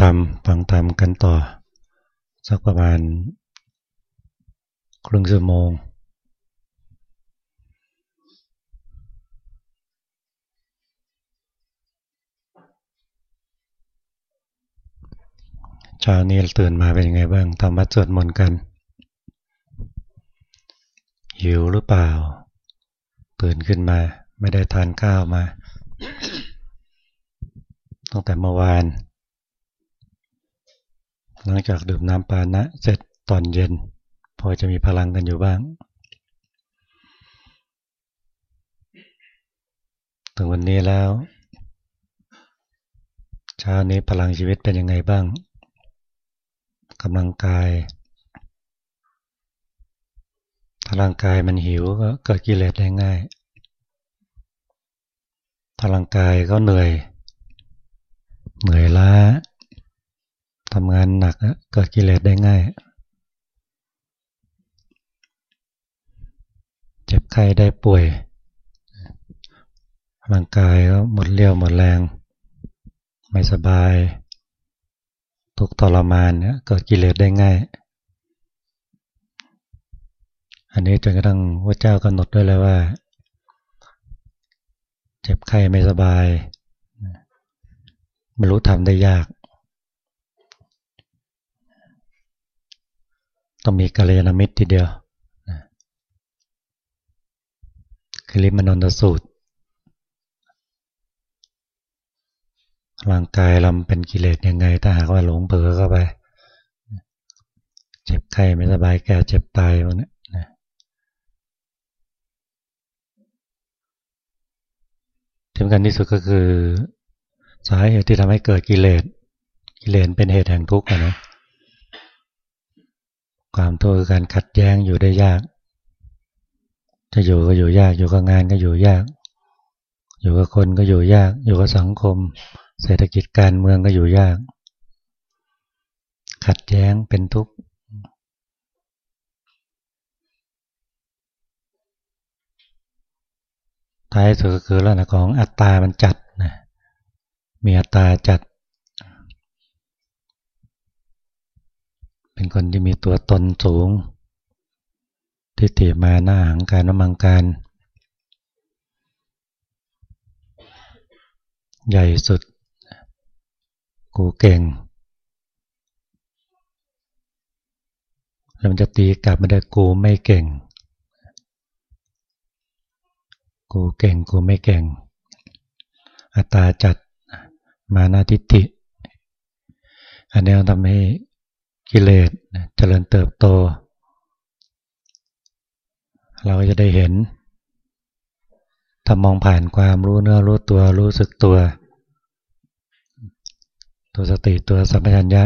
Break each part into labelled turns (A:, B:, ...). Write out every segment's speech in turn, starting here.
A: ธรรมฟังธรรมกันต่อ สักประมาณ ครึ่งชั่วโมง เช้านี้ตื่นมาเป็นยังไงบ้างทำวัดสวดมนต์กัน หิวหรือเปล่า ตื่นขึ้นมาไม่ได้ทานข้าวมา ตั้งแต่เมื่อวาน หลังจากดื่มน้ำปานะเสร็จตอนเย็น พอจะมีพลังกันอยู่บ้าง ถึงวันนี้แล้วเช้านี้พลังชีวิตเป็นยังไงบ้างกำลังกายถ้าร่างกายมันหิวก็เกิดกิเลสได้ง่ายถ้าร่างกายก็เหนื่อย เหนื่อยล้า ทำงานหนักเกิดกิเลสได้ง่าย เจ็บไข้ได้ป่วย ร่างกายก็หมดเรี่ยวหมดแรง ไม่สบาย ทุกทรมานเนี่ยเกิดกิเลสได้ง่าย อันนี้จนกระทั่งพระเจ้ากำหนดด้วยเลยว่า เจ็บไข้ไม่สบายบรรลุธรรมได้ยาก ต้องมีกัลยาณมิตรทีเดียวคือลิมนนทสูตร ร่างกายเราเป็นกิเลสยังไง ถ้าหากว่าหลงเผลอเข้าไป เจ็บไข้ไม่สบายแก่เจ็บตายพวกนี้นที่สำคัญที่สุดก็คือ สาเหตุที่ทำให้เกิดกิเลส กิเลสเป็นเหตุแห่งทุกข์นะ ความทุกข์คือการขัดแย้งอยู่ได้ยาก จะอยู่ก็อยู่ยาก อยู่กับงานก็อยู่ยาก อยู่กับคนก็อยู่ยาก อยู่กับสังคม เศรษฐกิจการเมืองก็อยู่ยาก ขัดแย้งเป็นทุกข์ท้ายสุดก็คือลักษณะของอัตตามันจัดนะมีอัตตาจัด เป็นคนที่มีตัวตนสูง ทิฏฐิมาหน้าหังการนมังการ ใหญ่สุด กูเก่ง แล้วมันจะตีกลับมาได้กูไม่เก่ง กูเก่งกูไม่เก่ง อัตาจัดมานาทิฏฐิอันนี้ทำให้ กิเลสเจริญเติบโต เราก็จะได้เห็น ถ้ามองผ่านความรู้เนื้อรู้ตัวรู้สึกตัว ตัวสติตัวสัมปชัญญะ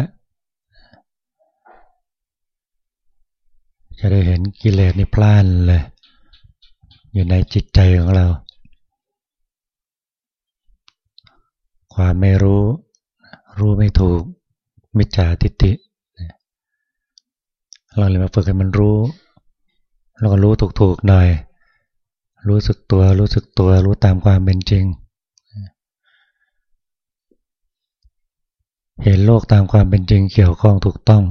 A: จะได้เห็นกิเลสนี่พล่านเลย อยู่ในจิตใจของเรา ความไม่รู้ รู้ไม่ถูกมิจฉาทิฏฐิ เราเลยมาฝึกให้มันรู้แล้วก็รู้ถูกๆหน่อย รู้สึกตัว รู้สึกตัว รู้ตามความเป็นจริง เห็นโลกตามความเป็นจริง เกี่ยวข้องถูกต้อง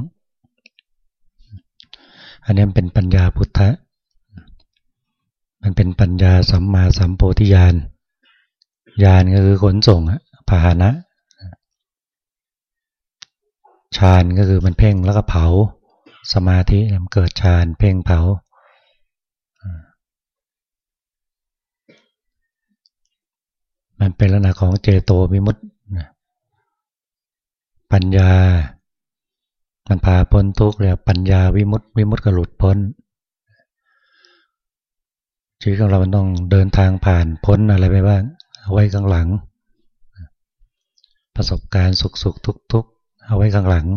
A: อันนี้เป็นปัญญาพุทธะ มันเป็นปัญญาสัมมาสัมโพธิญาณ ญาณก็คือขนส่งพาหนะฌานก็คือมันเพ่งแล้วก็เผา สมาธิมันเกิดฌานเพ่งเผา มันเป็นลักษณะของเจโตวิมุตติปัญญา มันพาพ้นทุกข์เลยปัญญาวิมุตติวิมุตติก็หลุดพ้นชีวิตของเรามันต้องเดินทางผ่านพ้นอะไรไปบ้างเอาไว้ข้างหลัง ประสบการณ์สุขสุขทุกทุกเอาไว้ข้างหลัง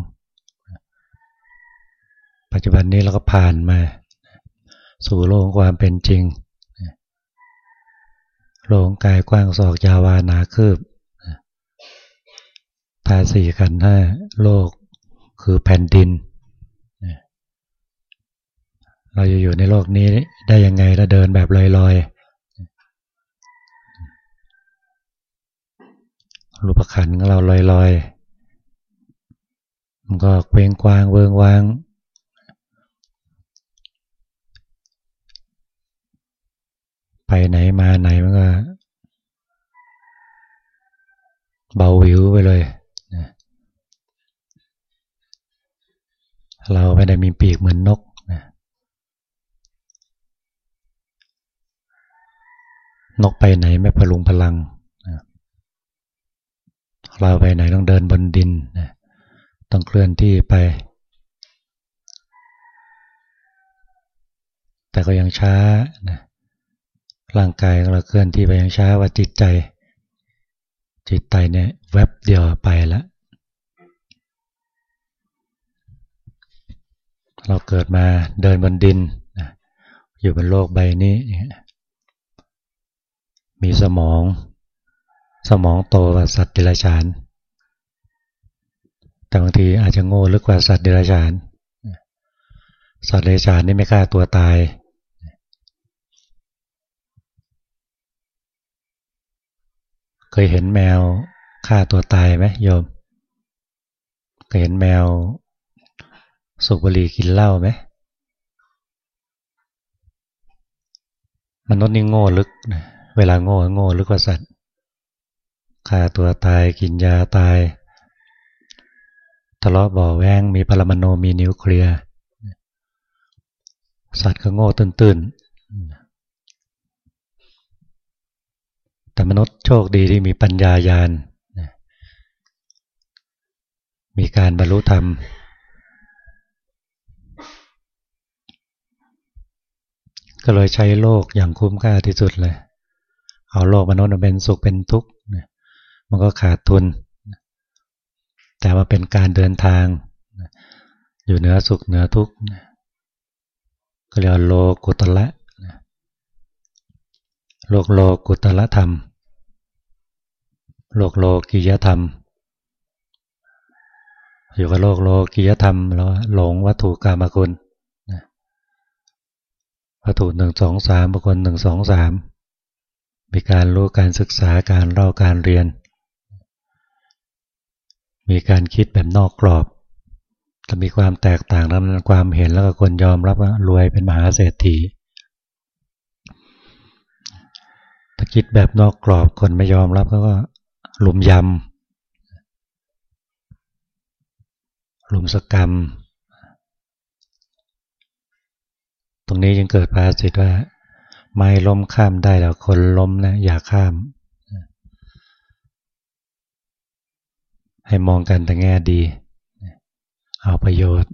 A: ปัจจุบันนี้เราก็ผ่านมา สู่โลกความเป็นจริงโลกกายกว้างศอกยาวานาคืบธาสี่ขันห้าโลกคือแผ่นดิน เราอยู่ในโลกนี้ได้ยังไงเราเดินแบบลอยๆรูปขันของเราลอยมันก็เคว้งคว้างเวิงวางไป ไหนมาไหนมันก็เบาวิวไปเลยเราไม่ได้มีปีกเหมือนนกนะนกไปไหนไม่พลุงพลังนะเราไปไหนต้องเดินบนดินนะต้องเคลื่อนที่ไป แต่ก็ยังช้านะ ร่างกายเราเคลื่อนที่ไปยังช้าว่าจิตใจ จิตใจเนี่ยแวบเดียวไปแล้วเราเกิดมาเดินบนดิน อยู่บนโลกใบนี้ มีสมอง สมองโตกว่าสัตว์เดรัจฉาน แต่บางทีอาจจะโง่ลึกกว่าสัตว์เดรัจฉาน สัตว์เดรัจฉานนี่ไม่กล้าตัวตาย เคยเห็นแมวฆ่าตัวตายไหมโยม เคยเห็นแมวสูบบุหรี่กินเหล้าไหมมนุษย์นี่โง่ลึกเวลาโง่โง่ลึกกว่าสัตว์ฆ่าตัวตายกินยาตาย ทะเลาะบ่อแวงมีปรมาณูมีนิวเคลียร์สัตว์ก็โง่ตื้น แต่มนุษย์โชคดีที่มีปัญญายาณมีการบรรลุธรรม ก็เลยใช้โลกอย่างคุ้มค่าที่สุดเลย เอาโลกมนุษย์เป็นสุขเป็นทุกข์มันก็ขาดทุน แต่ว่าเป็นการเดินทาง อยู่เหนือสุขเหนือทุกข์ก็เรียกโลกุตละ โลกโลกุตละธรรม โลกโลกิยธรรม อยู่กับโลกโลกิยธรรมแล้วหลงวัตถุกรรมคุณวัตถุหนึ่งสองสามบุคคลหนึ่งสองสามมีการรู้การศึกษาการเล่าการเรียน มีการคิดแบบนอกกรอบจะมีความแตกต่างนั้นความเห็นแล้วก็คนยอมรับว่ารวยเป็นมหาเศรษฐี ถ้าคิดแบบนอกกรอบคนไม่ยอมรับก็ลุมยำลุมสกรรม ตรงนี้ยังเกิดภาสิทว่า ไม่ล้มข้ามได้แล้วคนล้มนะอย่าข้าม ให้มองกันแต่แง่ดี เอาประโยชน์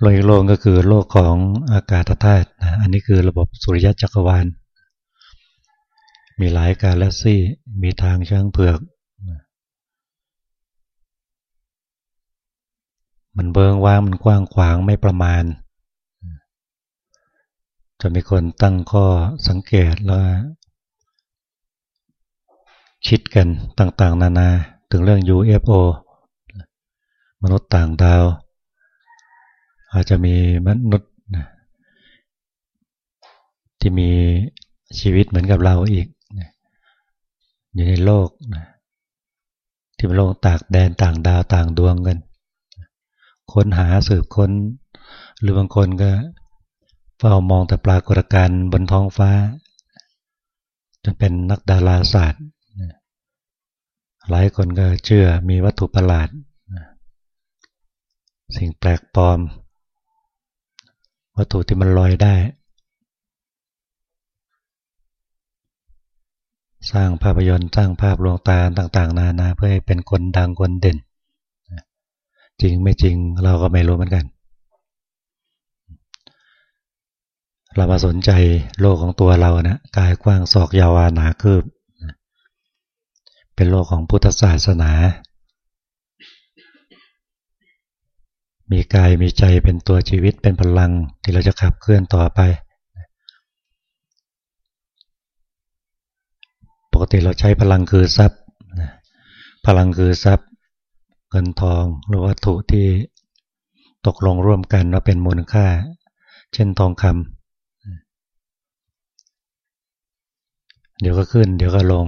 A: โลกอีกโลกก็คือโลกของอากาศธาตุอันนี้คือระบบสุริยะจักรวาล มีหลายกาแล็กซี่ มีทางช้างเผือก มันเบิงว่างมันกว้างขวางไม่ประมาณ จะมีคนตั้งข้อสังเกตแล้วคิดกันต่างๆ นานา ถึงเรื่อง UFO มนุษย์ต่างดาว อาจจะมีมนุษย์ที่มีชีวิตเหมือนกับเราอีก อยู่ในโลกที่เป็นโลกตากแดนต่างดาวต่างดวงกัน ค้นหาสืบค้น หรือบางคนก็เฝ้ามองแต่ปรากฏการณ์บนท้องฟ้า จนเป็นนักดาราศาสตร์ หลายคนก็เชื่อมีวัตถุประหลาด สิ่งแปลกปลอม วัตถุที่มันลอยได้ สร้างภาพยนตร์สร้างภาพลวงตาต่าง ๆ นานาเพื่อให้เป็นคนดังคนเด่น จริงไม่จริงเราก็ไม่รู้เหมือนกัน เรามาสนใจโลกของตัวเรานะกายกว้างศอกยาวานาคืบเป็นโลกของพุทธศาสนา มีกายมีใจเป็นตัวชีวิตเป็นพลังที่เราจะขับเคลื่อนต่อไป ปกติเราใช้พลังคือทรัพย์ พลังคือทรัพย์ เงินทองหรือวัตถุที่ตกลงร่วมกันว่าเป็นมูลค่า เช่นทองคำเดี๋ยวก็ขึ้น เดี๋ยวก็ลง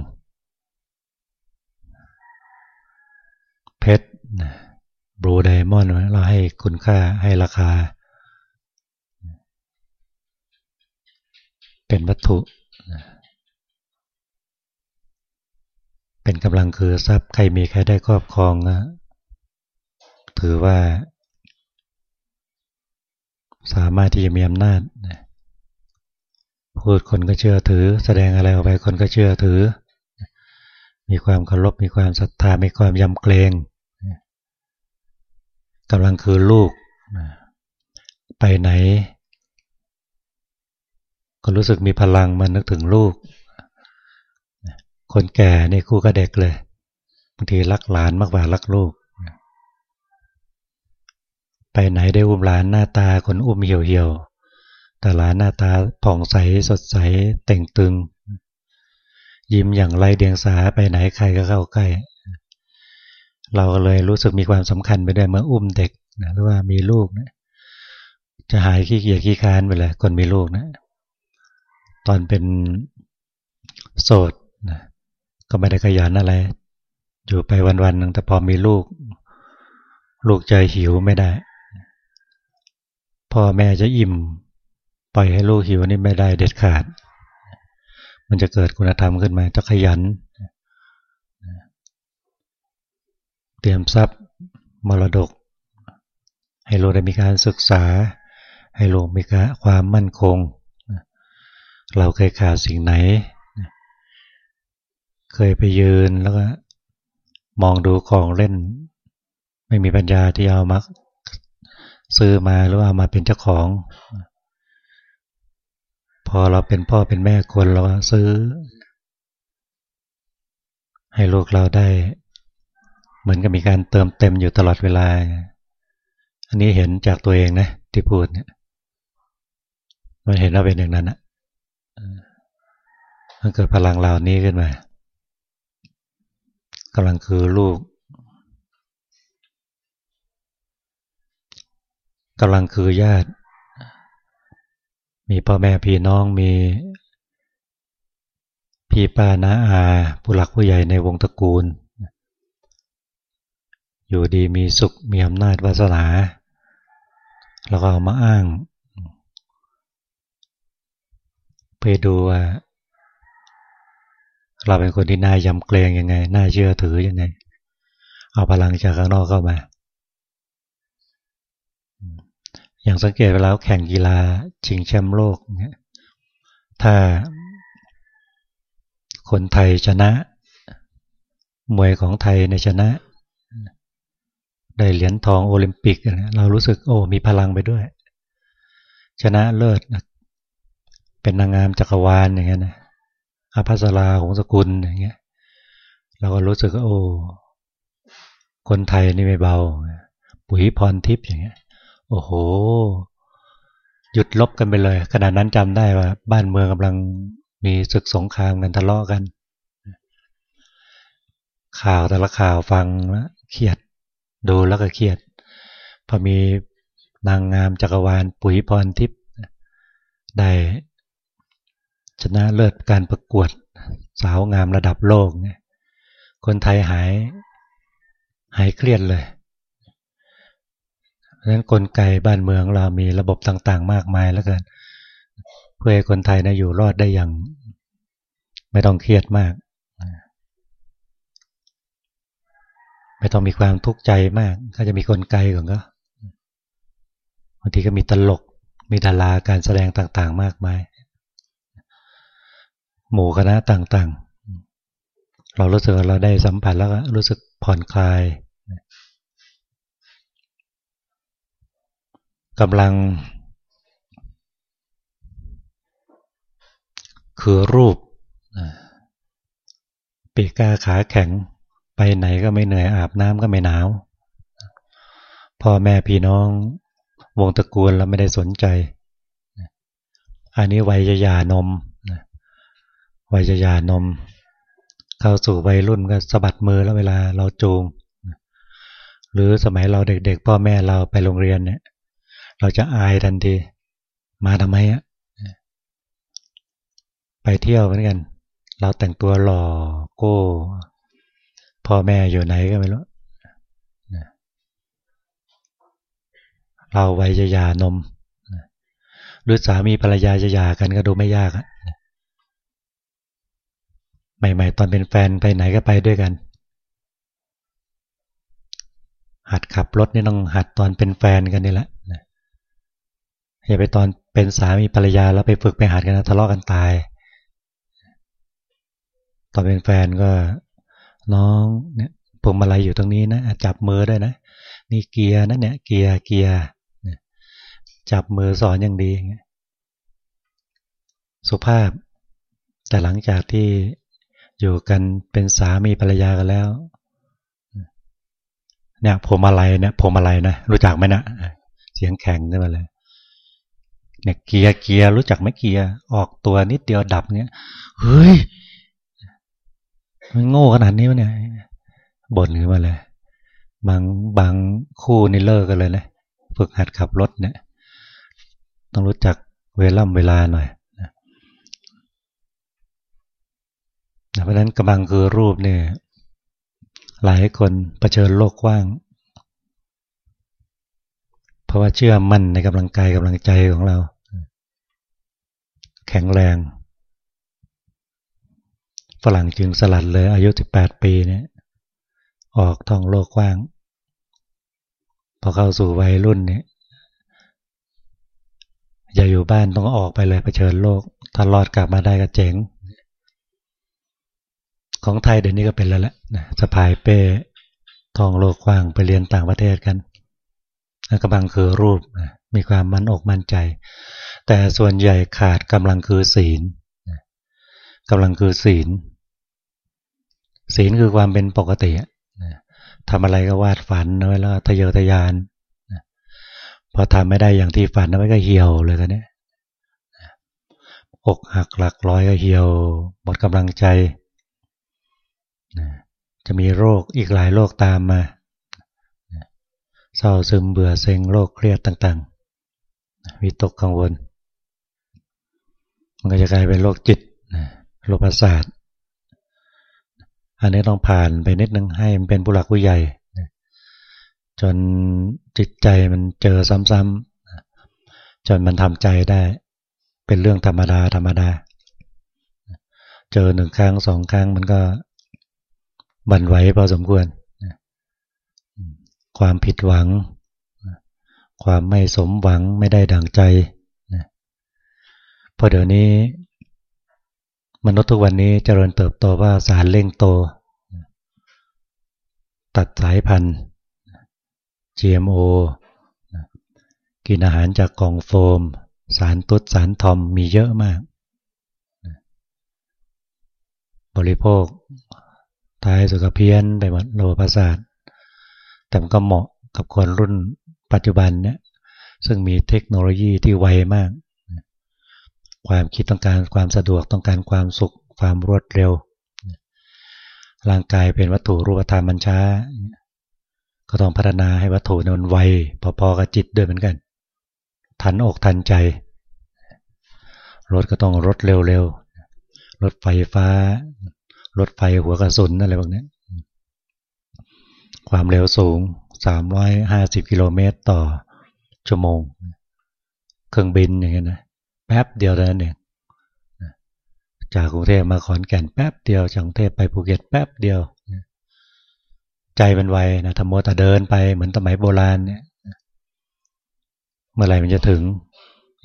A: เพชร บลูไดมอนด์เราให้คุณค่าให้ราคา เป็นวัตถุ เป็นกำลังคือทรัพย์ใครมีใครได้ครอบครอง ถือว่า สามารถที่จะมีอำนาจ พูดคนก็เชื่อถือ แสดงอะไรออกไปคนก็เชื่อถือ มีความเคารพมีความศรัทธามีความยำเกรง กำลังคือลูก ไปไหน ก็รู้สึกมีพลังมันนึกถึงลูก คนแก่นี่คู่กับเด็กเลยบางทีรักหลานมากกว่ารักลูก ไปไหนได้อุ้มหลานหน้าตาคนอุ้มเหี่ยวเหี่ยวแต่หลานหน้าตาผ่องใสสดใสเต่งตึง ยิ้มอย่างไรเดียงสาไปไหนใครก็เข้าใกล้ เราก็เลยรู้สึกมีความสำคัญไปด้วยเมื่ออุ้มเด็กนะหรือว่ามีลูกนะจะหายขี้เกียจขี้ค้านไปเลยคนมีลูกนะ ตอนเป็นโสดนะก็ไม่ได้ขยันอะไร อยู่ไปวันๆนึงแต่พอมีลูก ลูกใจหิวไม่ได้พ่อแม่จะอิ่ม ปล่อยให้ลูกหิวนี่ไม่ได้เด็ดขาด มันจะเกิดคุณธรรมขึ้นมาจะขยัน เตรียมทรัพย์มรดก ให้ลูกได้มีการศึกษา ให้ลูกมีความมั่นคง เราเคยขาดสิ่งไหน เคยไปยืนแล้วก็มองดูของเล่น ไม่มีปัญญาที่เอามาซื้อมาหรือว่ามาเป็นเจ้าของ พอเราเป็นพ่อเป็นแม่คนเราซื้อ ให้ลูกเราได้ เหมือนกับมีการเติมเต็มอยู่ตลอดเวลา อันนี้เห็นจากตัวเองนะที่พูดเนี่ยมันเห็นว่าเป็นอย่างนั้นนะมันเกิดพลังเหล่านี้ขึ้นมากำลังคือลูกกำลังคือญาติ มีพ่อแม่พี่น้องมีพี่ป้าน้าอาผู้หลักผู้ใหญ่ในวงตระกูล อยู่ดีมีสุขมีอำนาจวาสนา แล้วก็เอามาอ้าง ไปดูว่าเราเป็นคนที่น่ายำเกรงยังไง น่าเชื่อถือยังไง เอาพลังจากข้างนอกเข้ามา อย่างสังเกตเวลาแข่งกีฬาชิงแชมป์โลกเนี่ยถ้าคนไทยชนะ มวยของไทยในชนะ ได้เหรียญทองโอลิมปิกเรารู้สึกโอ้มีพลังไปด้วย ชนะเลิศเป็นนางงามจักรวาลอย่างเงี้ยนะอาภัสราของสกุลอย่างเงี้ย เราก็รู้สึกโอ้คนไทยนี่ไม่เบา ปุ๋ยพรทิพย์อย่างเงี้ย โอ้โห หยุดลบกันไปเลยขณะนั้นจำได้ว่า บ้านเมืองกำลังมีศึกสงครามกันทะเลาะกัน ข่าวแต่ละข่าวฟังแล้วเครียด ดูแล้วก็เครียด พอมีนางงามจักรวาลปุ๋ยพรทิพย์ได้ชนะเลิศการประกวดสาวงามระดับโลกเนี่ยคนไทยหายหายเครียดเลยเพราะฉะนั้นกลไกบ้านเมืองเรามีระบบต่างๆ มากมายแล้วกันเพื่อให้คนไทยนะอยู่รอดได้อย่าง ไม่ต้องเครียดมาก ไม่ต้องมีความทุกข์ใจมาก ก็จะมีกลไกของก็บางทีก็มีตลก มีดาราการแสดงต่างๆ มากมาย หมู่คณะต่างๆ เรารู้สึกเราได้สัมผัสแล้วก็รู้สึกผ่อนคลายกำลัง คือรูปปีกาขาแข็ง ไปไหนก็ไม่เหนื่อยอาบน้ำก็ไม่หนาวพ่อแม่พี่น้องวงตระกูลแล้วไม่ได้สนใจ อันนี้วัยยานมวัยยานม เข้าสู่วัยรุ่นก็สะบัดมือแล้วเวลาเราจูง หรือสมัยเราเด็กๆ พ่อแม่เราไปโรงเรียนเนี่ย เราจะอายทันที มาทำไมอะไปเที่ยวเหมือนกัน เราแต่งตัวหล่อโก้ พ่อแม่อยู่ไหนก็ไม่รู้เราวัยจะยานมหรือสามีภรรยาจะหย่ากันก็ดูไม่ยากอะใหม่ ๆ ตอนเป็นแฟนไปไหนก็ไปด้วยกัน หัดขับรถนี่ต้องหัดตอนเป็นแฟนกันนี่แหละอย่าไปตอนเป็นสามีภรรยาแล้วไปฝึกไปหัดกันนะทะเลาะกันตาย ตอนเป็นแฟนก็ น้องเนี่ยพวงมาลัยอยู่ตรงนี้นะจับมือด้วยนะนี่เกียร์นะเนี่ยเกียร์เกียร์จับมือสอนอย่างดีสุภาพ แต่หลังจากที่อยู่กันเป็นสามีภรรยากันแล้วเนี่ยผมอะไรเนี่ยผมอะไรนะรู้จักไหมนะเสียงแข็งขึ้นมาเลยเนี่ยเกียร์เกียร์รู้จักไหมเกียร์ออกตัวนิดเดียวดับเนี่ยเฮ้ย มันโง่ขนาดนี้วะเนี่ยบ่นขึ้นมาเลย บางบางคู่นี่เลิกกันเลยนะฝึกหัดขับรถเนี่ย ต้องรู้จักเวล่ำเวลาหน่อยเพราะนั้นกำลังคือรูปเนี่ย หลายคนเผชิญโลกกว้าง เพราะว่าเชื่อมั่นในกำลังกายกำลังใจของเรา แข็งแรง ฝรั่งจึงสลัดเลย อายุ18ปีเนี่ย ออกท่องโลกกว้าง พอเข้าสู่วัยรุ่นเนี่ยอย่าอยู่บ้านต้องออกไปเลยเผชิญโลกถ้ารอดกลับมาได้ก็เจ๋ง ของไทยเดี๋ยวนี้ก็เป็นแล้วแหละสะพายเป้ทองโลกกว้างไปเรียนต่างประเทศกันกำลังคือรูปมีความมั่นอกมั่นใจ แต่ส่วนใหญ่ขาดกำลังคือศีลกำลังคือศีล ศีลคือความเป็นปกติทำอะไรก็วาดฝันไว้แล้วทะเยอทะยานพอทำไม่ได้อย่างที่ฝันไว้ก็เหี่ยวเลยกันนี่ยอกหักหลักร้อยก็เหี่ยวหมดกำลังใจ จะมีโรคอีกหลายโรคตามมาเศร้าซึมเบื่อเซ็งโรคเครียดต่างๆวิตกกังวล มันก็จะกลายเป็นโรคจิตโรคประสาท อันนี้ต้องผ่านไปนิดนึงให้มันเป็นผู้หลักผู้ใหญ่จนจิตใจมันเจอซ้ำๆจนมันทำใจได้ เป็นเรื่องธรรมดาธรรมดา เจอหนึ่งครั้งสองครั้งมันก็บันไหวพอสมควร ความผิดหวัง ความไม่สมหวังไม่ได้ดังใจพอเดี๋ยวนี้ มนุษย์ทุกวันนี้เจริญเติบโตว่าสารเร่งโต ตัดสายพันธุ์ GMO กินอาหารจากกล่องโฟม สารตุดสารทอมมีเยอะมาก บริโภคตายสุขเพี้ยนไปหมดโลภะศาสตร์แต่มันก็เหมาะกับคนรุ่นปัจจุบันเนี่ยซึ่งมีเทคโนโลยีที่ไวมาก ความคิดต้องการความสะดวกต้องการความสุข ความรวดเร็ว ร่างกายเป็นวัตถุรูปธรรมมันช้า ก็ต้องพัฒนาให้วัตถุนั้นไวพอๆกับจิตด้วยเหมือนกัน ทันอกทันใจ รถก็ต้องรถเร็วๆ รถไฟฟ้า รถไฟหัวกระสุนอะไรพวกนี้ความเร็วสูง 350 กิโลเมตรต่อชั่วโมง เครื่องบินอย่างเงี้ยนะ แป๊บเดียวเท่านั้นเองจากกรุงเทพมาขอนแก่นแป๊บเดียวจากกรุงเทพไปภูเก็ตแป๊บเดียว ใจเป็นไวนะธรรมโมตเดินไปเหมือนสมัยโบราณเนี่ยเมื่อไหร่มันจะถึง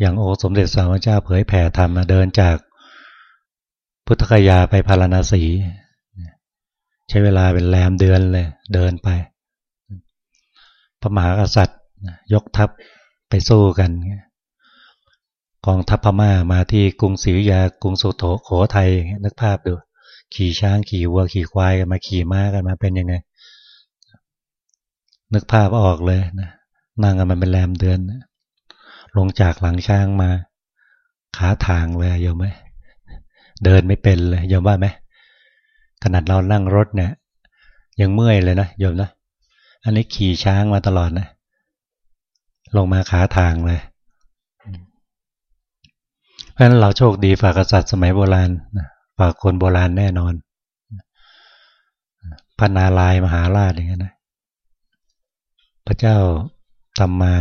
A: อย่างโอสมเด็จสามเจ้าเผยแผ่ธรรมเดินจากพุทธคยาไปพาราณสีใช้เวลาเป็นแรมเดือนเลย เดินไป พระมหากษัตริย์ยกทัพไปสู้กัน กองทัพพม่ามาที่กรุงศรีวิยากรุงสุโธโขทัยนึกภาพดู ขี่ช้างขี่วัวขี่ควายกันมาขี่ม้ากันมาเป็นยังไง นึกภาพออกเลยนะนั่งกันมันเป็นแรมเดือน ลงจากหลังช้างมา ขาทางเลยโยมไหมเดินไม่เป็นเลยยอมว่าไหมขนาดเรานั่งรถเนี่ย ยังเมื่อยเลยนะโยมนะอันนี้ขี่ช้างมาตลอดนะ ลงมาขาทางเลย เพราะฉะนั้นเราโชคดีฝากกษัตริย์สมัยโบราณฝากคนโบราณแน่นอนพระนาลายมหาราชอย่างเงี้ยนะพระเจ้าตำมมา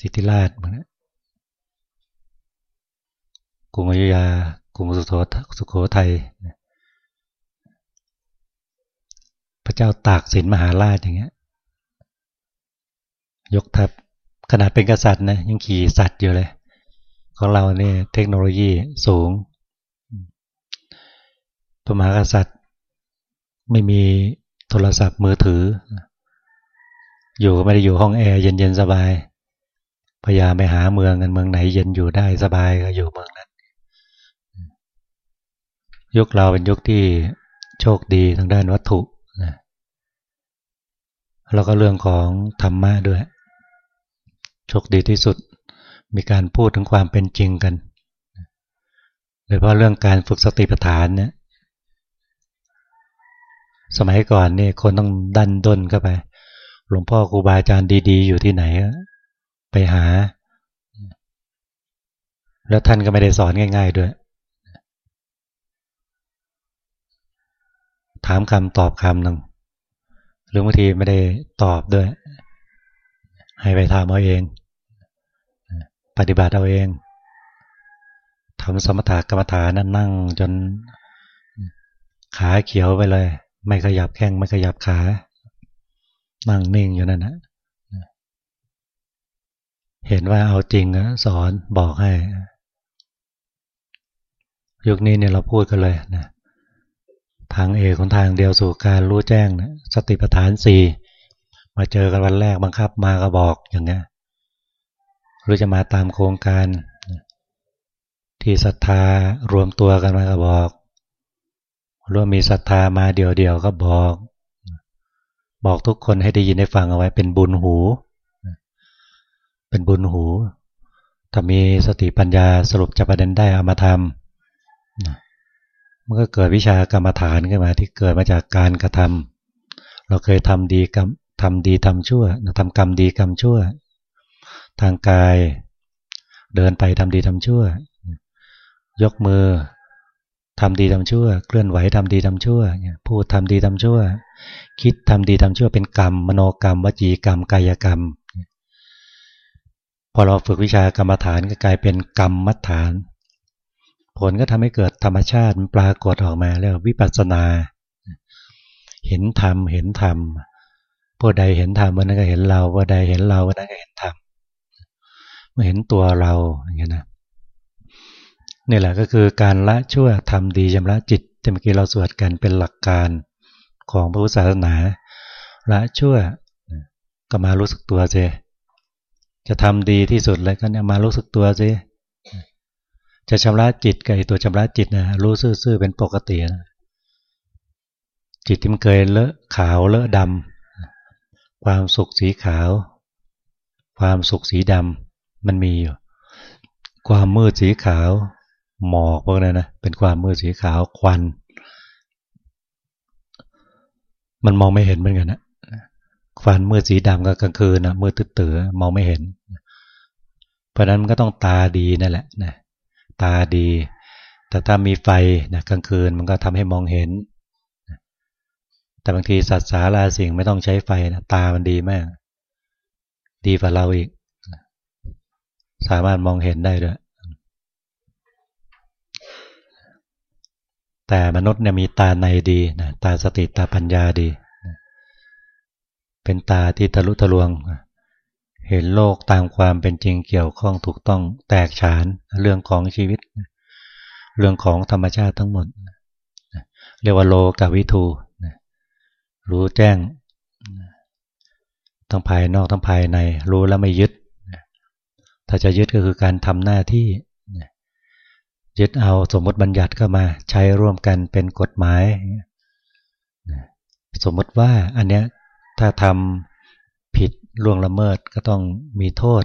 A: สิทธิราชเหมือนกรุงอยุธยากรุงสุโขสุโขทัยพระเจ้าตากสินมหาราชอย่างเงี้ย ยกทัพขนาดเป็นกษัตริย์นะยังขี่สัตว์อยู่เลย ของเราเนี่ยเทคโนโลยีสูงพระมหากษัตริย์ ไม่มีโทรศัพท์มือถือ อยู่ไม่ได้อยู่ห้องแอร์เย็นๆสบาย พยายามไปหาเมืองกันเมืองไหนเย็นอยู่ได้สบายก็อยู่เมืองนั้น ยุคเราเป็นยุคที่โชคดีทางด้านวัตถุนะแล้วก็เรื่องของธรรมะด้วย โชคดีที่สุด มีการพูดถึงความเป็นจริงกันโดยเฉพาะเรื่องการฝึกสติปัฏฐานเนี่ย สมัยก่อนเนี่ยคนต้องดันด้นเข้าไป หลวงพ่อครูบาอาจารย์ดีๆ อยู่ที่ไหน ไปหา แล้วท่านก็ไม่ได้สอนง่าย ๆ ด้วย ถามคำตอบคำหนึ่งหรือบางทีไม่ได้ตอบด้วย ให้ไปทำเอาเอง ปฏิบัติเอาเองทำสมถะกรรมฐานนั่งจนขาเขียวไปเลย ไม่ขยับแข้งไม่ขยับขา นั่งนิ่งอยู่นั่นนะเห็นว่าเอาจริงสอนบอกให้ ยุคนี้เนี่ยเราพูดกันเลยนะทางเอกของทางเดียวสู่การรู้แจ้งนะสติปัฏฐานสี่มาเจอกันวันแรกบังคับมาก็บอกอย่างเงี้ย หรือจะมาตามโครงการ ที่ศรัทธารวมตัวกันมาก็บอกร่วมมีศรัทธามาเดียวๆก็บอก บอกทุกคนให้ได้ยินได้ฟังเอาไว้เป็นบุญหู เป็นบุญหู ถ้ามีสติปัญญาสรุปจับประเด็นได้เอามาทำมันก็เกิดวิชากรรมฐานขึ้นมาที่เกิดมาจากการกระทำเราเคยทำดีกรรมทำดีทำชั่วทำกรรมดีกรรมชั่ว ทางกาย เดินไปทำดีทำชั่ว ยกมือทำดีทำชั่ว เคลื่อนไหวทำดีทำชั่วพูดทำดีทำชั่ว คิดทำดีทำชั่วเป็นกรรม มโนกรรม วจีกรรม กายกรรม พอเราฝึกวิชากรรมฐานก็กลายเป็นกรรมมัฐาน ผลก็ทำให้เกิดธรรมชาติปรากฏออกมาแล้ววิปัสสนา เห็นธรรมเห็นธรรมผู้ใดเห็นธรรมวันนั้นก็เห็นเราผู้ใดเห็นเราวันนั้นก็เห็นธรรม เห็นตัวเราอย่างนี้ยนะนี่แหละก็คือการละชั่วทำดีชำระจิตที่เมื่อกี้เราสวดกันเป็นหลักการของพระพุทธศาสนา ละชั่วก็มารู้สึกตัวเจจะทำดีที่สุดเลยก็เนี่ยมารู้สึกตัวเจจะชำระจิตกับตัวชำระจิตนะรู้ซื่อๆเป็นปกตินะจิตที่มันเคยเลอะขาวเลอะดำความสุขสีขาว ความสุขสีดำ มันมีอยู่ ความมืดสีขาว หมอกพวกนั้นนะเป็นความมืดสีขาวควัน มันมองไม่เห็นเหมือนกันนะควันมืดสีดำก็กลางคืนนะมืดตื้อๆมองไม่เห็น เพราะนั้นมันก็ต้องตาดีนั่นแหละนะตาดี แต่ถ้ามีไฟนะกลางคืนมันก็ทำให้มองเห็น แต่บางทีสัตว์สาราสิ่งไม่ต้องใช้ไฟนะตามันดีมาก ดีกว่าเราอีก สามารถมองเห็นได้ด้วยแต่มนุษย์เนี่ยมีตาในดีนะตาสติตาปัญญาดี เป็นตาที่ทะลุทะลวง เห็นโลกตามความเป็นจริงเกี่ยวข้องถูกต้องแตกฉานเรื่องของชีวิต เรื่องของธรรมชาติทั้งหมด เรียกว่าโลกาวิทูรู้แจ้งทั้งภายนอกทั้งภายใน รู้แล้วไม่ยึด ถ้าจะยึดก็คือการทำหน้าที่ยึดเอาสมมติบัญญัติก็มาใช้ร่วมกันเป็นกฎหมาย สมมติว่าอันเนี้ยถ้าทำผิดล่วงละเมิดก็ต้องมีโทษ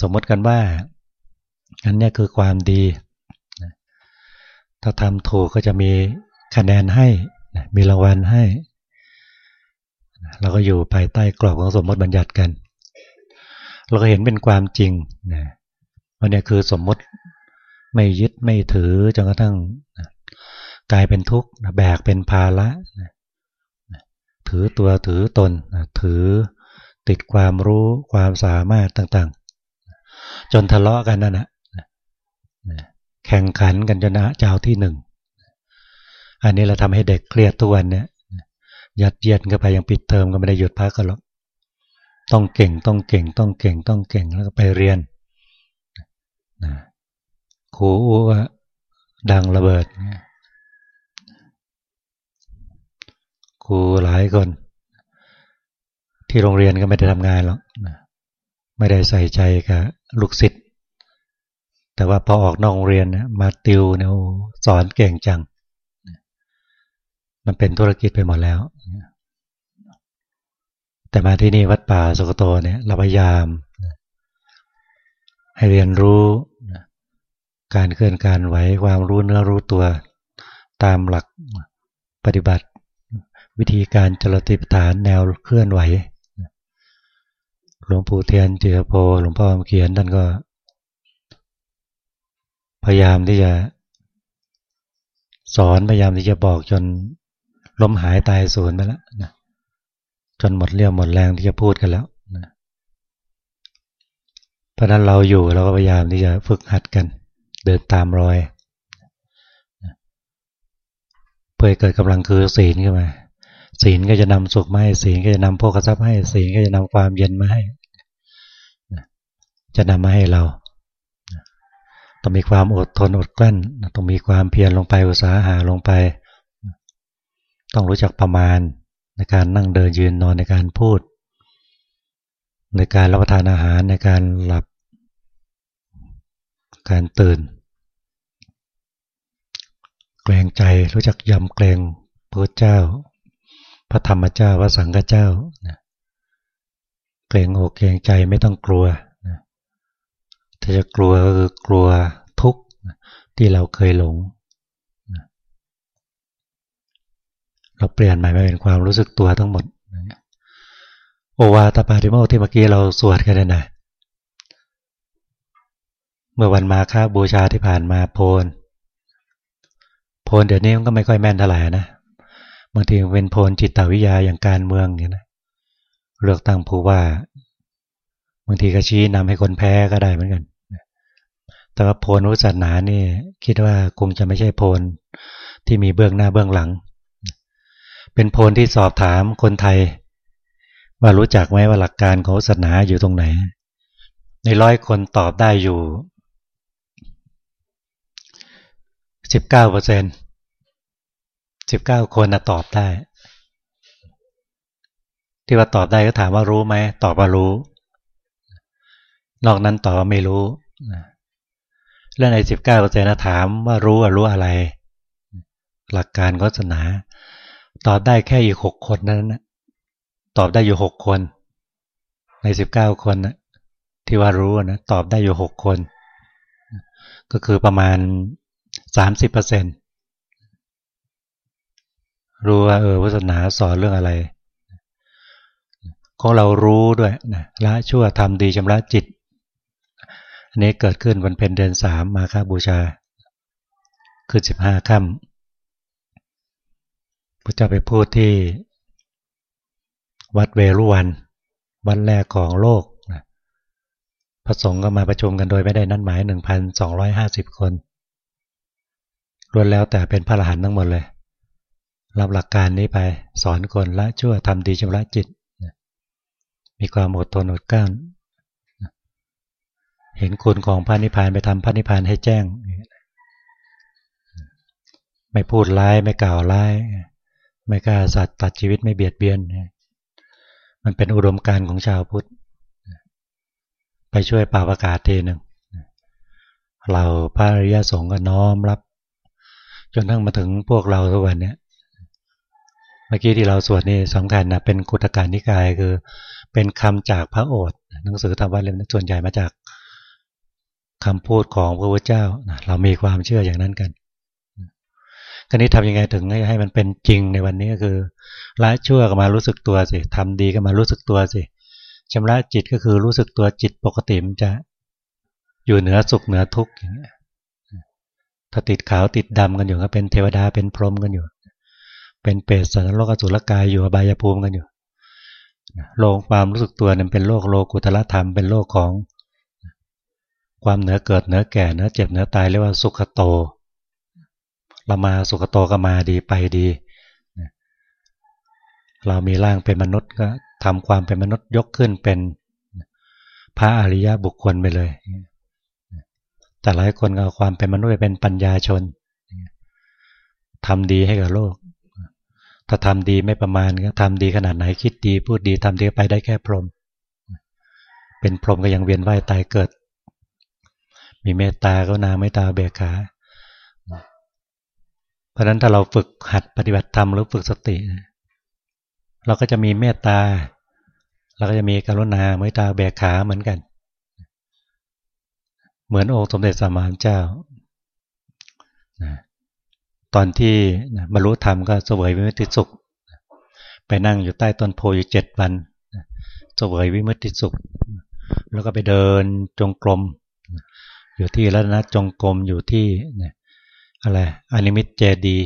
A: สมมติกันว่าอันเนี้ยคือความดี ถ้าทำถูกก็จะมีคะแนนให้มีรางวัลให้ เราก็อยู่ภายใต้กรอบของสมมติบัญญัติกัน เราก็เห็นเป็นความจริงนะวันนี้คือสมมติไม่ยึดไม่ถือจนกระทั่งกลายเป็นทุกข์แบกเป็นภาระถือตัวถือตนถือติดความรู้ความสามารถต่างๆ จนทะเลาะกันนั่นแหะแข่งขันกันจนนะเจ้าที่หนึ่งอันนี้เราทำให้เด็กเครียดทุกวันเนี่ยยัดเยียดกันไปยังปิดเทอมก็ไม่ได้หยุดพักกันหรอก ต้องเก่งต้องเก่ง ต้องเก่ง ต้องเก่งแล้วก็ไปเรียนครูว่าดังระเบิดครูหลายคน ที่โรงเรียนก็ไม่ได้ทำงานหรอกไม่ได้ใส่ใจกับลูกศิษย์แต่ว่าพอออกนอกโรงเรียนมาติวเนี่ยสอนเก่งจัง มันเป็นธุรกิจไปหมดแล้ว แต่มาที่นี่วัดป่าสุกโตเนี่ยเราพยายาม ให้เรียนรู้ การเคลื่อนการไหวความรู้เนื้อรู้ตัวตามหลักปฏิบัติ วิธีการจรติปฐานแนวเคลื่อนไหวหลวงปู่เทียนเจียโพหลวงพ่อเขียนท่านก็ พยายามที่จะ สอนพยายามที่จะบอกจนล้มหายตายสูญไปแล้วนะ จนหมดเรี่ยวหมดแรงที่จะพูดกันแล้วนะเพราะนั้นเราอยู่เราก็พยายามที่จะฝึกหัดกัน เดินตามรอยเพื่อเกิดกำลังคือศีลขึ้นมาศีลก็จะนำสุขมาให้ศีลก็จะนำโภคทรัพย์ให้ศีลก็จะนำความเย็นมาให้จะนำมาให้เราต้องมีความอดทนอดกลั้นต้องมีความเพียรลงไปอุตสาหาลงไป ต้องรู้จักประมาณ ในการนั่งเดินยืนนอนในการพูด ในการรับประทานอาหารในการหลับ การตื่น แกลงใจรู้จักยำเกรงพระเจ้า พระธรรมเจ้าพระสังฆเจ้าเกรงอกเกรงใจไม่ต้องกลัวถ้าจะกลัวก็คือกลัวทุกข์ที่เราเคยหลง เราเปลี่ยนใหม่มาเป็นความรู้สึกตัวทั้งหมดโอวาตปาติโมที่เมื่อกี้เราสวดกันนะเมื่อวันมาค้าบูชาที่ผ่านมาโพนโพนเดี๋ยวนี้มันก็ไม่ค่อยแม่นเท่าไหร่นะบางทีเป็นโพนจิตวิทยาอย่างการเมืองอย่างนี้นะเลือกตั้งผู้ว่าบางทีก็ชี้นำให้คนแพ้ก็ได้เหมือนกันแต่ว่าโพลนุศาสนานี่คิดว่าคงจะไม่ใช่โพลที่มีเบื้องหน้าเบื้องหลัง เป็นโพลที่สอบถามคนไทย ว่ารู้จักไหมว่าหลักการของศาสนาอยู่ตรงไหน ในร้อยคนตอบได้อยู่สิบเก้าเปอร์เซ็นสิบเก้าคนนะตอบได้ ที่ว่าตอบได้ก็ถามว่ารู้ไหมตอบว่ารู้ นอกนั้นตอบว่าไม่รู้และในสิบเก้าเปอร์เซ็นถามว่ารู้ว่ารู้อะไร หลักการศาสนา ตอบได้แค่อีกหกคนนั้นนะตอบได้อยู่หกคน ในสิบเก้าคนนะที่ว่ารู้นะตอบได้อยู่หกคน ก็คือประมาณสามสิบเปอร์เซ็นต์รู้ว่าเออศาสนาสอนเรื่องอะไร ของเรารู้ด้วยนะละชั่วทำดีชำระจิต อันนี้เกิดขึ้นวันเพ็ญเดือนสามมาค่าบูชาคือสิบห้าค่ำ พระเจ้าไปพูดที่วัดเวรุวัน วันแรกของโลกพระสงฆ์ก็มาประชุมกันโดยไม่ได้นัดหมาย 1,250 คนรวมแล้วแต่เป็นพระอรหันต์ทั้งหมดเลย รับหลักการนี้ไปสอนคนละชั่วทำดีชำระจิต มีความอดทนอดกลั้นเห็นคุณของพระนิพพานไปทำพระนิพพานให้แจ้ง ไม่พูดร้ายไม่กล่าวร้าย ไม่กล้าสัตว์ตัดชีวิตไม่เบียดเบียน มันเป็นอุดมการณ์ของชาวพุทธ ไปช่วยป่าประกาศเทหนึ่งเราพระอริยสงฆ์ก็น้อมรับ จนทั้งมาถึงพวกเราทุกวันเนี้ยเมื่อกี้ที่เราสวดนี่สำคัญนะเป็นกุตการนิกายคือ เป็นคำจากพระโอษฐ์หนังสือธรรมวัดเล่มนี้ส่วนใหญ่มาจากคำพูดของพระพุทธเจ้าเรามีความเชื่ออย่างนั้นกัน คราวนี้ทำยังไงถึงให้ให้มันเป็นจริงในวันนี้ก็คือละชั่วก็มารู้สึกตัวสิทำดีก็มารู้สึกตัวสิชำระจิตก็คือรู้สึกตัวจิตปกติมันจะอยู่เหนือสุขเหนือทุกข์อย่างเงี้ยถ้าติดขาวติดดำกันอยู่ก็เป็นเทวดาเป็นพรหมกันอยู่ เป็นเปรตสัตว์โลกอสุรกายอยู่อบายภูมิกันอยู่โลกความรู้สึกตัวนั้นเป็นโลกโลกุตละธรรมเป็นโลกของความเหนือเกิดเหนือแก่เหนือเจ็บเหนือตายเรียกว่าสุขโต เรามาสุขโตก็มาดีไปดี เรามีร่างเป็นมนุษย์ก็ทำความเป็นมนุษย์ยกขึ้นเป็นพระอริยบุคคลไปเลย แต่หลายคนเอาความเป็นมนุษย์ไปเป็นปัญญาชนทำดีให้กับโลก ถ้าทำดีไม่ประมาณก็ทำดีขนาดไหนคิดดี พูดดีทำดีไปได้แค่พรหมเป็นพรหมก็ยังเวียนว่ายตายเกิด มีเมตตาก็นาไม่ตาเบียขา เพราะนั้นถ้าเราฝึกหัดปฏิบัติธรรมหรือฝึกสติ เราก็จะมีเมตตา เราก็จะมีกรุณาเมตตาแบกขาเหมือนกัน เหมือนองค์สมเด็จสมานเจ้าตอนที่บรรลุธรรมก็เสวยวิมุติสุข ไปนั่งอยู่ใต้ต้นโพอยู่เจ็ดวันเสวยวิมุติสุข แล้วก็ไปเดินจงกรมอยู่ที่รัตนจงกรมอยู่ที่ อะไรอนิมิตเจดี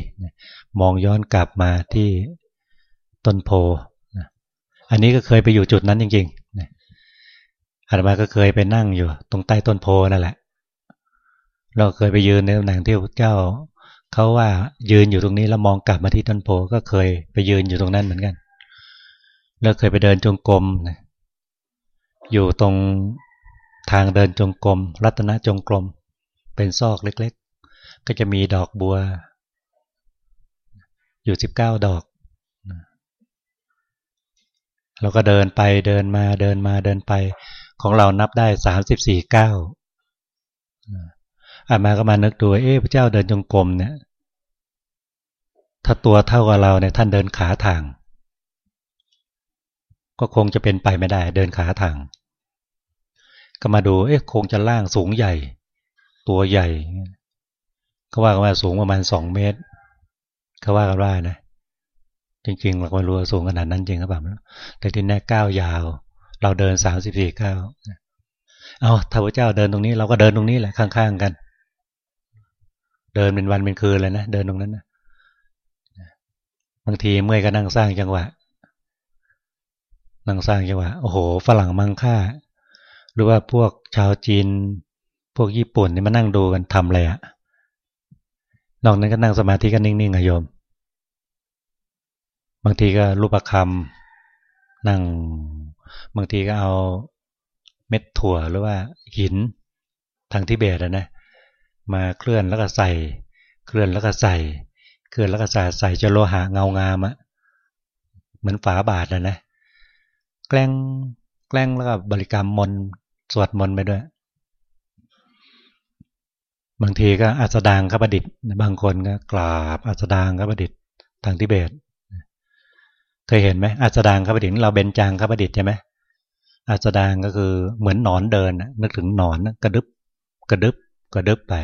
A: มองย้อนกลับมาที่ต้นโพอันนี้ก็เคยไปอยู่จุดนั้นจริงๆอาตมาก็เคยไปนั่งอยู่ ตรงใต้ต้นโพนั่นแหละ เราเคยไปยืนในตำแหน่งที่พระเจ้าเขาว่ายืนอยู่ตรงนี้แล้วมองกลับมาที่ต้นโพก็เคยไปยืนอยู่ตรงนั้นเหมือนกัน แล้วเคยไปเดินจงกรมอยู่ตรงทางเดินจงกรมรัตนจงกรมเป็นซอกเล็ก ก็จะมีดอกบัว อยู่สิบเก้าดอกเราก็เดินไปเดินมาเดินมาเดินไป ของเรานับได้สามสิบสี่เก้าอามาก็มานึกดูเอ๊ะพระเจ้าเดินจงกรมเนี่ย ถ้าตัวเท่ากับเราเนี่ยท่านเดินขาทาง ก็คงจะเป็นไปไม่ได้ เดินขาทาง ก็มาดูเอ๊ะคงจะล่างสูงใหญ่ ตัวใหญ่ เขาว่ากันว่าสูงประมาณสองเมตรเขาว่ากันว่านะ จริงๆเราไม่รู้ว่าสูงขนาดนั้นจริงหรือเปล่าแต่ที่แน่ก้าวยาว เราเดินสามสิบสี่ก้าวเอาท้าพระเจ้าเดินตรงนี้ เราก็เดินตรงนี้แหละข้างๆกัน เดินเป็นวันเป็นคืนเลยนะเดินตรงนั้นนะบางทีเมื่อยก็นั่งสร้างจังหวะนั่งสร้างจังหวะโอ้โห ฝรั่งมังค่า หรือว่าพวกชาวจีน พวกญี่ปุ่นนี่มานั่งดูกันทำอะไรอะ นอกนั้นก็นั่งสมาธิก็นิ่งๆอะโยม บางทีก็รูปคำนั่ง บางทีก็เอาเม็ดถั่วหรือว่าหินทางทิเบตนะ มาเคลื่อนแล้วก็ใส่ เคลื่อนแล้วก็ใส่ เคลื่อนแล้วก็ใส่ใส่จะโลหะเงางามอะเหมือนฝาบาทนะนะ แกล้งแกล้งแล้วก็บริกรรมมนสวดมนไปด้วย บางทีก็อัสดางขประดิษฐ์บางคนก็กราบอัสดางขประดิษฐ์ทางทิเบตเคยเห็นไหมอัสดางขประดิษฐ์เราเบนจางขประดิษฐ์ใช่ไหมอัสดางก็คือเหมือนหนอนเดินนึกถึงหนอนกระดึบกระดึบกระดึบไป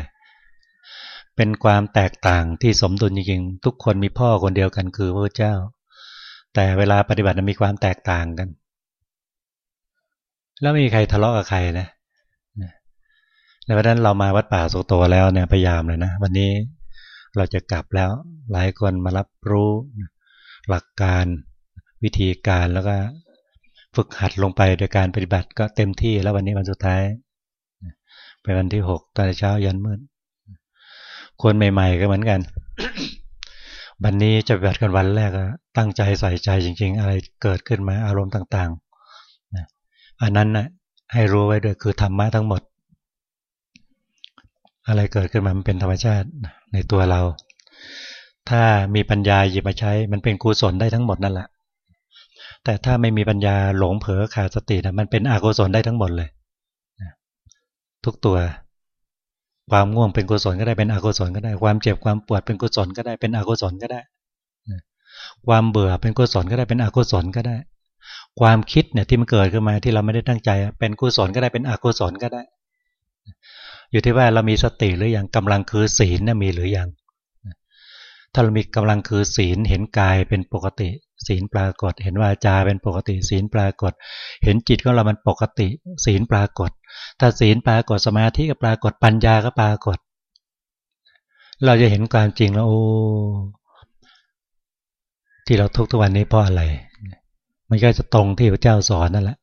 A: เป็นความแตกต่างที่สมดุลจริงๆทุกคนมีพ่อคนเดียวกันคือพระเจ้า แต่เวลาปฏิบัติมีความแตกต่างกัน แล้วไม่มีใครทะเลาะกับใครนะ ดังนั้นเรามาวัดป่าสุโตแล้วเนี่ยพยายามเลยนะ วันนี้เราจะกลับแล้วหลายคนมารับรู้หลักการวิธีการแล้วก็ฝึกหัดลงไปโดยการปฏิบัติก็เต็มที่แล้ววันนี้วันสุดท้ายเป็นวันที่หกตอนเช้ายันมืดคนใหม่ ๆ ก็เหมือนกัน วันนี้จะปฏิบัติกันวันแรกตั้งใจใส่ใจจริง ๆ อะไรเกิดขึ้นมาอารมณ์ต่างๆอันนั้นนะให้รู้ไว้ด้วยคือธรรมะทั้งหมด อะไรเกิดขึ้นมามันเป็นธรรมชาติในตัวเรา ถ้ามีปัญญาหยิบมาใช้ มันเป็นกุศลได้ทั้งหมดนั่นแหละ แต่ถ้าไม่มีปัญญาหลงเผลอขาดสตินะมันเป็นอกุศลได้ทั้งหมดเลยทุกตัวความง่วงเป็นกุศลก็ได้เป็นอกุศลก็ได้ ความเจ็บความปวดเป็นกุศลก็ได้เป็นอกุศลก็ได้ ความเบื่อเป็นกุศลก็ได้เป็นอกุศลก็ได้ ความคิดเนี่ยที่มันเกิดขึ้นมาที่เราไม่ได้ตั้งใจ เป็นกุศลก็ได้เป็นอกุศลก็ได้ อยู่ที่ว่าเรามีสติหรืออยังกำลังคือศีลเนี่ยมีหรืออยังถ้าเรามีกำลังคือศีลเห็นกายเป็นปกติ ศีลปรากฏ เห็นวาจาเป็นปกติ ศีลปรากฏ เห็นจิตของเรามันปกติ ศีลปรากฏ ถ้าศีลปรากฏสมาธิก็ปรากฏปัญญาก็ปรากฏ เราจะเห็นความจริงแล้วโอ้ที่เราทุกทุกวันนี้เพราะอะไรมันก็จะตรงที่พระเจ้าสอนนั่นแหละ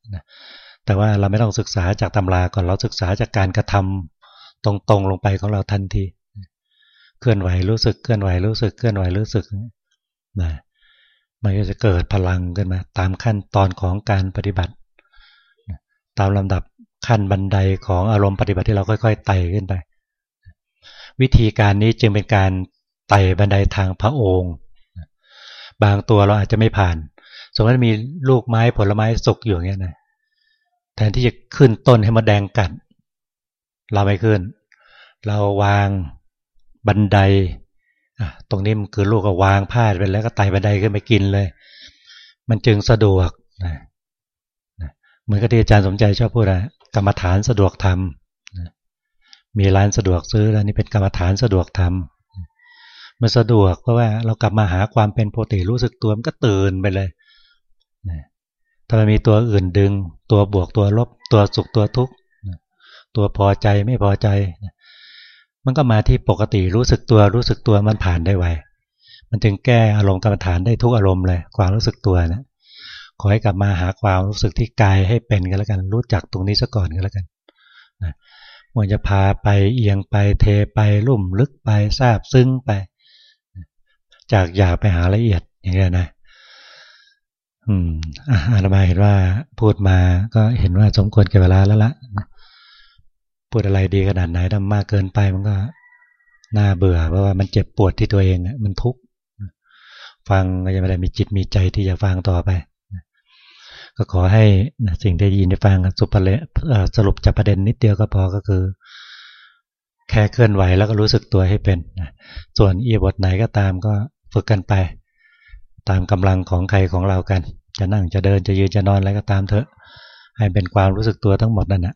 A: แต่ว่าเราไม่ต้องศึกษาจากตำราก่อนเราศึกษาจากการกระทำ ตรงๆลงไปของเราทันที เคลื่อนไหวรู้สึกเคลื่อนไหวรู้สึกเคลื่อนไหวรู้สึกนะมันก็จะเกิดพลังขึ้นมา ตามขั้นตอนของการปฏิบัติ ตามลำดับขั้นบันไดของอารมณ์ปฏิบัติที่เราค่อย ๆไต่ขึ้นไป วิธีการนี้จึงเป็นการไต่บันไดทางพระองค์ บางตัวเราอาจจะไม่ผ่าน สมมติมีลูกไม้ผลไม้สุกอยู่อย่างเงี้ยนะแทนที่จะขึ้นต้นให้มาแดงกัด เราไม่ขึ้น เราวางบันไดตรงนี้มันคือลูกก็วางพาดไปแล้วก็ไต่บันไดขึ้นไปกินเลย มันจึงสะดวกนะเหมือนกับที่อาจารย์สมใจชอบพูดนะกรรมฐานสะดวกทำมีร้านสะดวกซื้อแล้วนี่เป็นกรรมฐานสะดวกทำมันสะดวกเพราะว่าเรากลับมาหาความเป็นปกติรู้สึกตัวมันก็ตื่นไปเลยถ้ามันมีตัวอื่นดึง ตัวบวกตัวลบตัวสุขตัวทุกข์ ตัวพอใจไม่พอใจ มันก็มาที่ปกติรู้สึกตัวรู้สึกตัวมันผ่านได้ไวมันจึงแก้อารมณ์กรรมฐานได้ทุกอารมณ์เลยความรู้สึกตัวนะขอให้กลับมาหาความรู้สึกที่กายให้เป็นกันแล้วกัน รู้จักตรงนี้ซะก่อนกันแล้วกันนะมันจะพาไปเอียงไปเทไปลุ่มลึกไปทราบซึ้งไป จากอยากไปหาละเอียดอย่างนี้ยนะอืมอาตมาเห็นว่าพูดมาก็เห็นว่าสมควรแก่เวลาแล้วละ พูดอะไรดีขนาดไหนถ้ามากเกินไปมันก็น่าเบื่อเพราะว่ามันเจ็บปวดที่ตัวเองมันทุกข์ฟังก็ยังไม่ได้มีจิตมีใจที่จะฟังต่อไป ก็ขอให้สิ่งที่ยินได้ฟังสุภเลสรุปจากประเด็นนิดเดียวก็พอก็คือ แค่เคลื่อนไหวแล้วก็รู้สึกตัวให้เป็นส่วนอีบทไหนก็ตามก็ฝึกกันไป ตามกำลังของใครของเรากัน จะนั่งจะเดินจะยืนจะนอนอะไรก็ตามเถอะ ให้เป็นความรู้สึกตัวทั้งหมดนั่นแหละ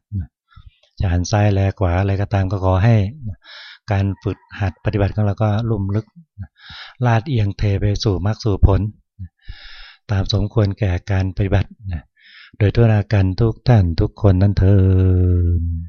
A: จะหันซ้ายแลกว่าอะไรก็ตามก็ขอให้การฝึกหัดปฏิบัติของเราก็ลุ่มลึกลาดเอียงเทไปสู่มรรคสู่ผล ตามสมควรแก่การปฏิบัติ โดยทั่วนากันทุกท่านทุกคนนั้นเถิด